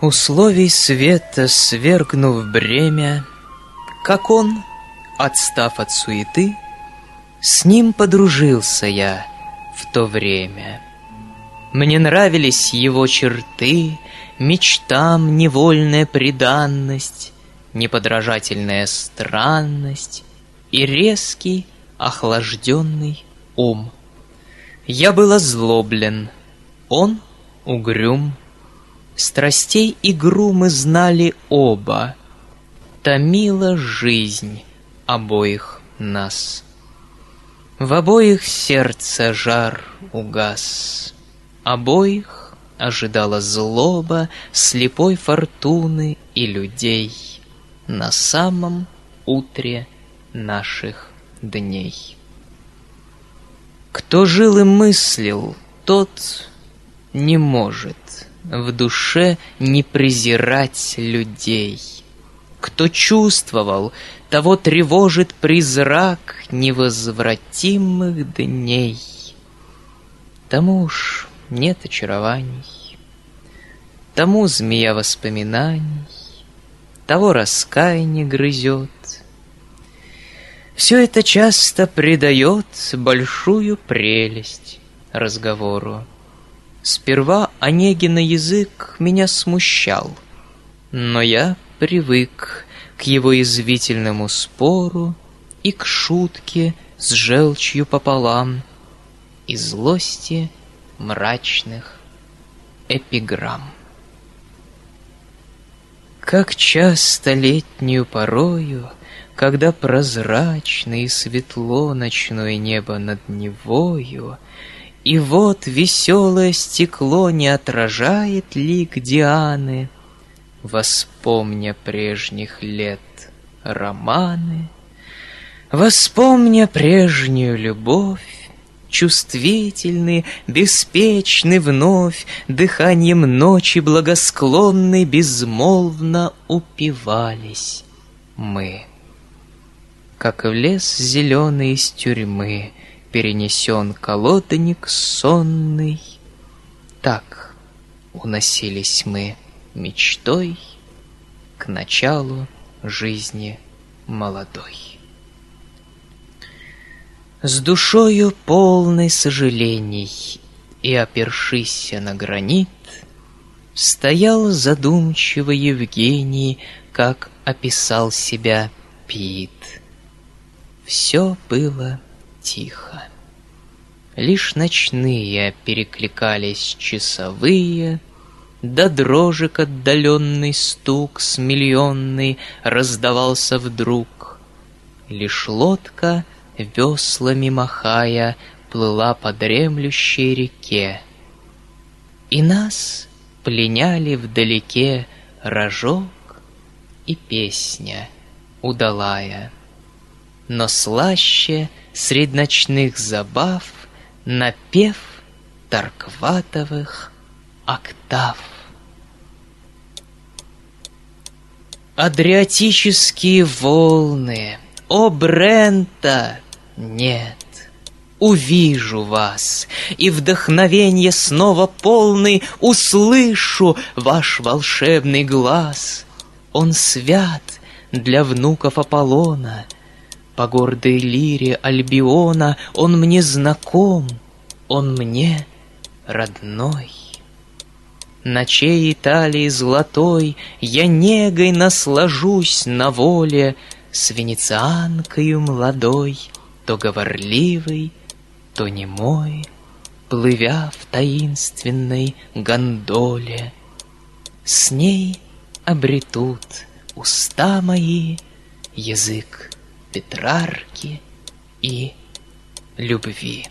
Условий света свергнув бремя, Как он, отстав от суеты, С ним подружился я в то время. Мне нравились его черты, Мечтам невольная преданность, Неподражательная странность И резкий, охлажденный ум. Я был озлоблен, он угрюм, Страстей игру мы знали оба. Томила жизнь обоих нас. В обоих сердце жар угас. Обоих ожидала злоба Слепой фортуны и людей На самом утре наших дней. Кто жил и мыслил, тот не может в душе не презирать людей. Кто чувствовал, того тревожит призрак невозвратимых дней. Тому уж нет очарований, тому змея воспоминаний, того раскаяние грызет. Все это часто придает большую прелесть разговору. Сперва Онегина язык меня смущал, но я привык к его извительному спору и к шутке с желчью пополам и злости мрачных эпиграмм. Как часто летнюю порою, Когда прозрачно и светло Ночное небо над Невою — и вот веселое стекло не отражает лик Дианы, Воспомня прежних лет романы, Воспомня прежнюю любовь, Чувствительны, беспечны вновь, Дыханием ночи благосклонной Безмолвно упивались мы. Как в лес зеленый из тюрьмы — перенесен колодник сонный. Так уносились мы мечтой к началу жизни молодой. С душою полной сожалений и опершись на гранит, Стоял задумчиво Евгений, как описал себя Пит. Все было тихо. Лишь ночные перекликались часовые, Да дрожек отдаленный стук с миллионный Раздавался вдруг. Лишь лодка, веслами махая, Плыла по дремлющей реке. И нас пленяли вдалеке Рожок и песня удалая. Но слаще — Средь ночных забав Напев Таркватовых октав. Адриатические волны, О, Брента, нет, Увижу вас, и вдохновенье снова полный Услышу ваш волшебный глаз. Он свят для внуков Аполлона — по гордой лире Альбиона Он мне знаком, он мне родной. Ночей Италии золотой Я негой наслажусь на воле С венецианкою молодой, То говорливый, то немой, Плывя в таинственной гондоле. С ней обретут уста мои Язык Петрарки и любви.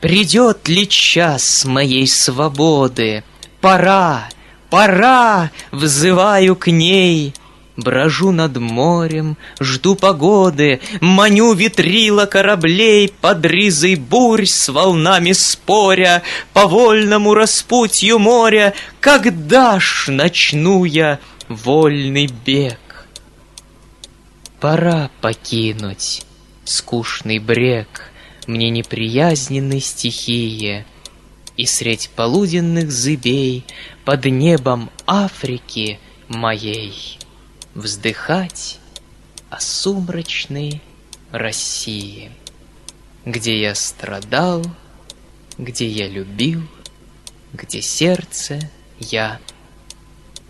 Придет ли час моей свободы? Пора, пора, взываю к ней. Брожу над морем, жду погоды, Маню ветрила кораблей Под ризой бурь с волнами споря По вольному распутью моря, Когда ж начну я вольный бег? Пора покинуть скучный брег Мне неприязненной стихии И средь полуденных зыбей Под небом Африки моей Вздыхать о сумрачной России, Где я страдал, где я любил, Где сердце я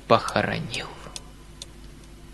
похоронил.